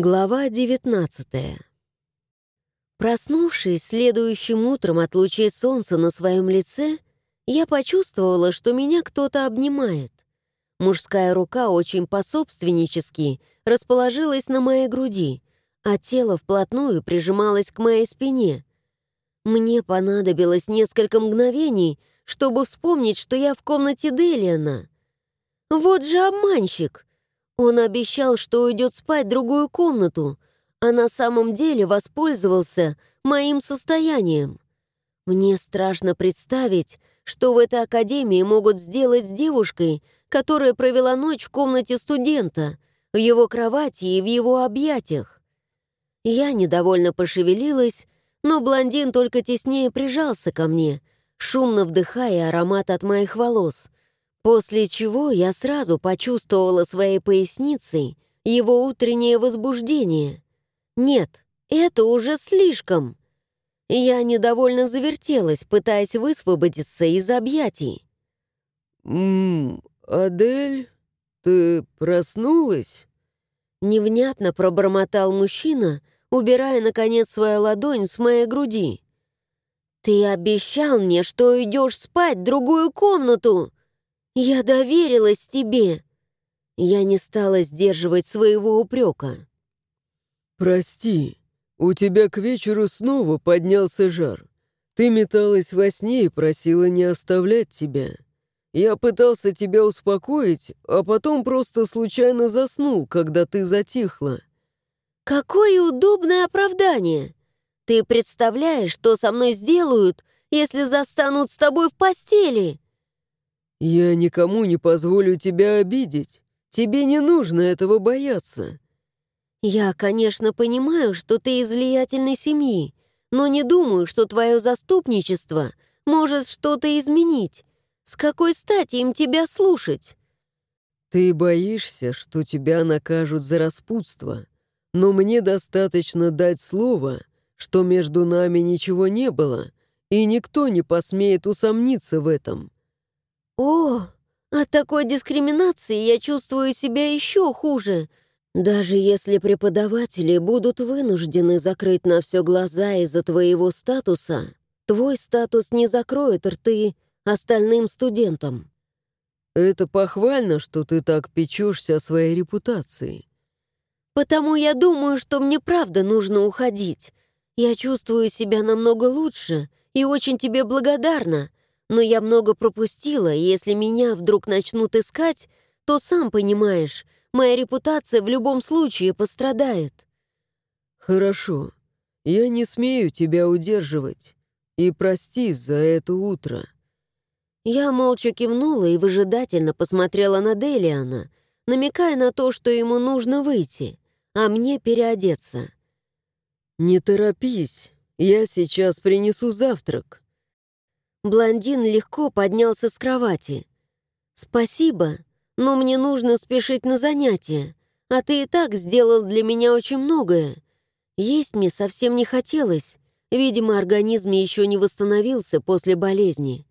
Глава 19 Проснувшись следующим утром от лучей солнца на своем лице, я почувствовала, что меня кто-то обнимает. Мужская рука очень пособственнически расположилась на моей груди, а тело вплотную прижималось к моей спине. Мне понадобилось несколько мгновений, чтобы вспомнить, что я в комнате Делиана. Вот же обманщик! Он обещал, что уйдет спать в другую комнату, а на самом деле воспользовался моим состоянием. Мне страшно представить, что в этой академии могут сделать с девушкой, которая провела ночь в комнате студента, в его кровати и в его объятиях. Я недовольно пошевелилась, но блондин только теснее прижался ко мне, шумно вдыхая аромат от моих волос — После чего я сразу почувствовала своей поясницей его утреннее возбуждение. Нет, это уже слишком. Я недовольно завертелась, пытаясь высвободиться из объятий. «Ммм, Адель, ты проснулась?» Невнятно пробормотал мужчина, убирая, наконец, свою ладонь с моей груди. «Ты обещал мне, что идешь спать в другую комнату!» «Я доверилась тебе!» Я не стала сдерживать своего упрека. «Прости, у тебя к вечеру снова поднялся жар. Ты металась во сне и просила не оставлять тебя. Я пытался тебя успокоить, а потом просто случайно заснул, когда ты затихла». «Какое удобное оправдание! Ты представляешь, что со мной сделают, если застанут с тобой в постели?» «Я никому не позволю тебя обидеть. Тебе не нужно этого бояться». «Я, конечно, понимаю, что ты из влиятельной семьи, но не думаю, что твое заступничество может что-то изменить. С какой стати им тебя слушать?» «Ты боишься, что тебя накажут за распутство, но мне достаточно дать слово, что между нами ничего не было, и никто не посмеет усомниться в этом». «О, от такой дискриминации я чувствую себя еще хуже. Даже если преподаватели будут вынуждены закрыть на все глаза из-за твоего статуса, твой статус не закроет рты остальным студентам». «Это похвально, что ты так печешься о своей репутации». «Потому я думаю, что мне правда нужно уходить. Я чувствую себя намного лучше и очень тебе благодарна. Но я много пропустила, и если меня вдруг начнут искать, то, сам понимаешь, моя репутация в любом случае пострадает». «Хорошо. Я не смею тебя удерживать. И прости за это утро». Я молча кивнула и выжидательно посмотрела на Делиана, намекая на то, что ему нужно выйти, а мне переодеться. «Не торопись, я сейчас принесу завтрак». Блондин легко поднялся с кровати. «Спасибо, но мне нужно спешить на занятия, а ты и так сделал для меня очень многое. Есть мне совсем не хотелось. Видимо, организм еще не восстановился после болезни».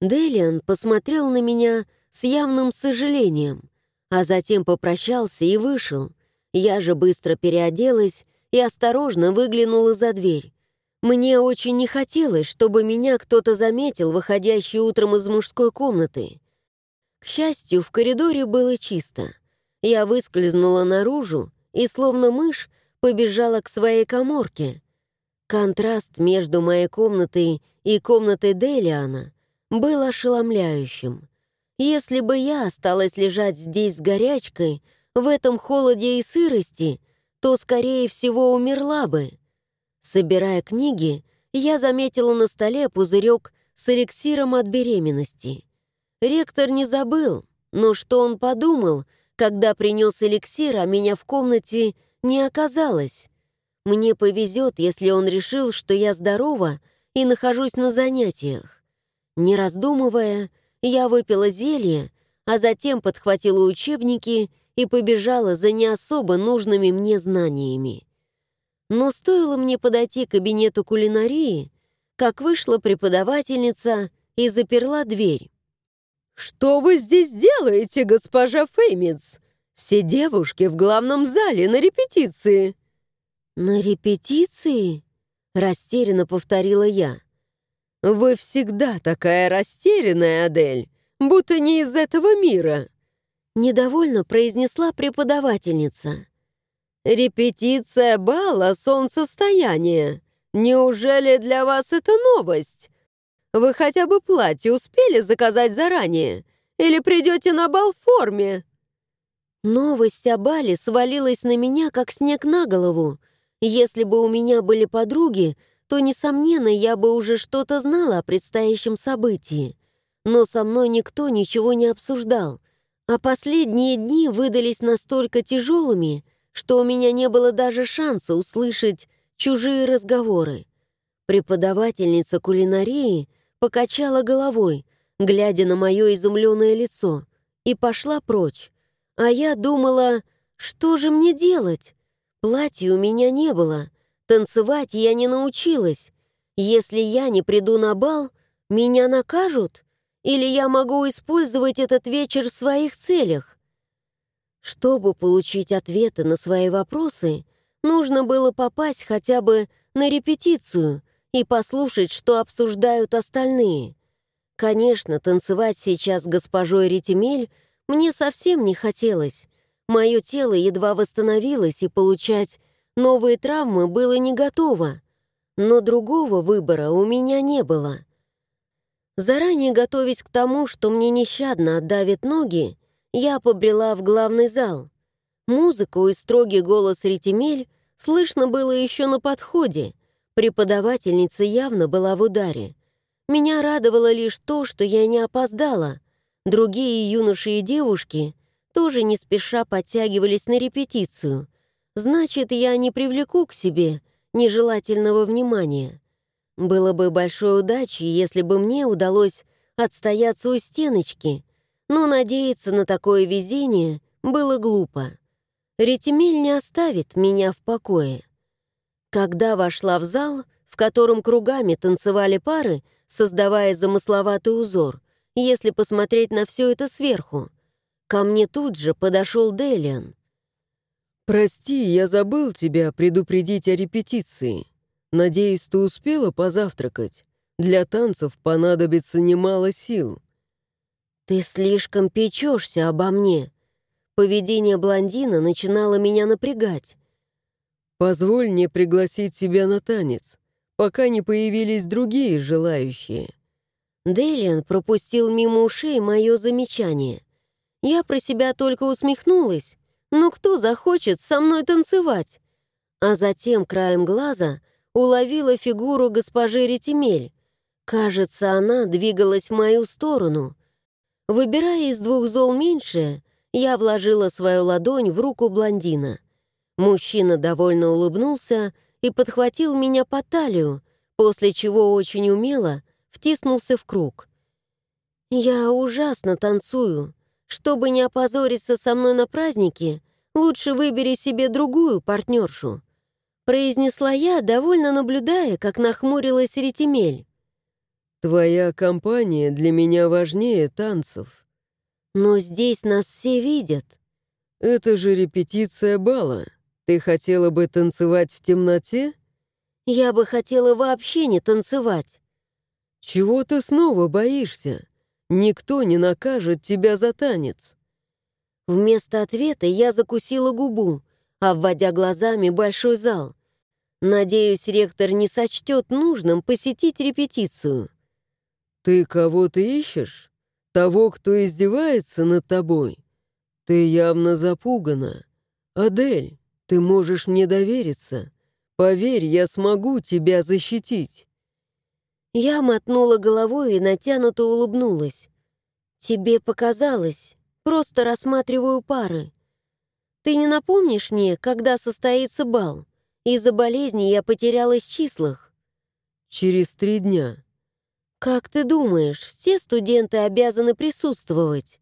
Делиан посмотрел на меня с явным сожалением, а затем попрощался и вышел. Я же быстро переоделась и осторожно выглянула за дверь. Мне очень не хотелось, чтобы меня кто-то заметил, выходящий утром из мужской комнаты. К счастью, в коридоре было чисто. Я выскользнула наружу и, словно мышь, побежала к своей коморке. Контраст между моей комнатой и комнатой Делиана был ошеломляющим. Если бы я осталась лежать здесь с горячкой, в этом холоде и сырости, то, скорее всего, умерла бы. Собирая книги, я заметила на столе пузырек с эликсиром от беременности. Ректор не забыл, но что он подумал, когда принес эликсир, а меня в комнате не оказалось? Мне повезет, если он решил, что я здорова и нахожусь на занятиях. Не раздумывая, я выпила зелье, а затем подхватила учебники и побежала за не особо нужными мне знаниями. Но стоило мне подойти к кабинету кулинарии, как вышла преподавательница и заперла дверь. «Что вы здесь делаете, госпожа Феймиц? Все девушки в главном зале на репетиции». «На репетиции?» — растерянно повторила я. «Вы всегда такая растерянная, Адель, будто не из этого мира», — недовольно произнесла преподавательница. «Репетиция бала солнцестояния. Неужели для вас это новость? Вы хотя бы платье успели заказать заранее? Или придете на бал в форме?» Новость о бале свалилась на меня, как снег на голову. Если бы у меня были подруги, то, несомненно, я бы уже что-то знала о предстоящем событии. Но со мной никто ничего не обсуждал, а последние дни выдались настолько тяжелыми, что у меня не было даже шанса услышать чужие разговоры. Преподавательница кулинарии покачала головой, глядя на мое изумленное лицо, и пошла прочь. А я думала, что же мне делать? Платья у меня не было, танцевать я не научилась. Если я не приду на бал, меня накажут? Или я могу использовать этот вечер в своих целях? Чтобы получить ответы на свои вопросы, нужно было попасть хотя бы на репетицию и послушать, что обсуждают остальные. Конечно, танцевать сейчас с госпожой Ретемель мне совсем не хотелось. Мое тело едва восстановилось, и получать новые травмы было не готово. Но другого выбора у меня не было. Заранее готовясь к тому, что мне нещадно отдавит ноги, я побрела в главный зал. Музыку и строгий голос Ретемель слышно было еще на подходе. Преподавательница явно была в ударе. Меня радовало лишь то, что я не опоздала — Другие юноши и девушки тоже не спеша подтягивались на репетицию. Значит, я не привлеку к себе нежелательного внимания. Было бы большой удачей, если бы мне удалось отстояться у стеночки, но надеяться на такое везение было глупо. Ретемель не оставит меня в покое. Когда вошла в зал, в котором кругами танцевали пары, создавая замысловатый узор, если посмотреть на все это сверху. Ко мне тут же подошел Делиан. «Прости, я забыл тебя предупредить о репетиции. Надеюсь, ты успела позавтракать. Для танцев понадобится немало сил». «Ты слишком печешься обо мне». Поведение блондина начинало меня напрягать. «Позволь мне пригласить тебя на танец, пока не появились другие желающие». Делиан пропустил мимо ушей мое замечание. Я про себя только усмехнулась. Но кто захочет со мной танцевать? А затем краем глаза уловила фигуру госпожи Ретемель. Кажется, она двигалась в мою сторону. Выбирая из двух зол меньшее, я вложила свою ладонь в руку блондина. Мужчина довольно улыбнулся и подхватил меня по талию, после чего очень умело втиснулся в круг. «Я ужасно танцую. Чтобы не опозориться со мной на празднике, лучше выбери себе другую партнершу», произнесла я, довольно наблюдая, как нахмурилась Ретемель. «Твоя компания для меня важнее танцев». «Но здесь нас все видят». «Это же репетиция бала. Ты хотела бы танцевать в темноте?» «Я бы хотела вообще не танцевать». «Чего ты снова боишься? Никто не накажет тебя за танец». Вместо ответа я закусила губу, обводя глазами большой зал. Надеюсь, ректор не сочтет нужным посетить репетицию. «Ты кого-то ищешь? Того, кто издевается над тобой? Ты явно запугана. Адель, ты можешь мне довериться. Поверь, я смогу тебя защитить». Я мотнула головой и натянуто улыбнулась. «Тебе показалось. Просто рассматриваю пары. Ты не напомнишь мне, когда состоится бал? Из-за болезни я потерялась в числах». «Через три дня». «Как ты думаешь, все студенты обязаны присутствовать?»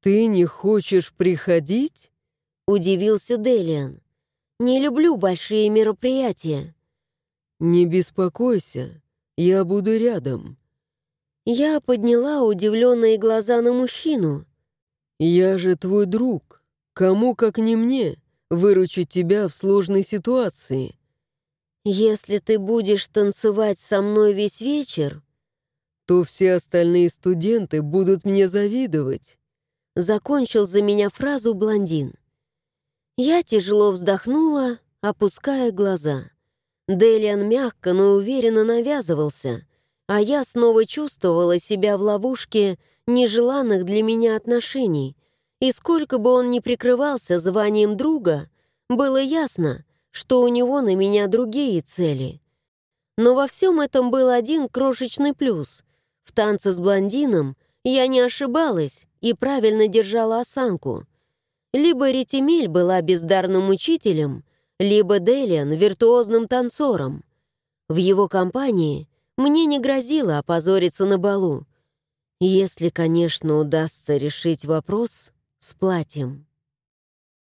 «Ты не хочешь приходить?» — удивился Делиан. «Не люблю большие мероприятия». «Не беспокойся. Я буду рядом». Я подняла удивленные глаза на мужчину. «Я же твой друг. Кому, как не мне, выручить тебя в сложной ситуации? Если ты будешь танцевать со мной весь вечер, то все остальные студенты будут мне завидовать. Закончил за меня фразу блондин. Я тяжело вздохнула, опуская глаза. Делиан мягко, но уверенно навязывался, а я снова чувствовала себя в ловушке нежеланных для меня отношений. И сколько бы он ни прикрывался званием друга, было ясно, что у него на меня другие цели. Но во всем этом был один крошечный плюс. В танце с блондином я не ошибалась и правильно держала осанку. Либо Ретимель была бездарным учителем, либо Делиан — виртуозным танцором. В его компании мне не грозило опозориться на балу. Если, конечно, удастся решить вопрос с платьем.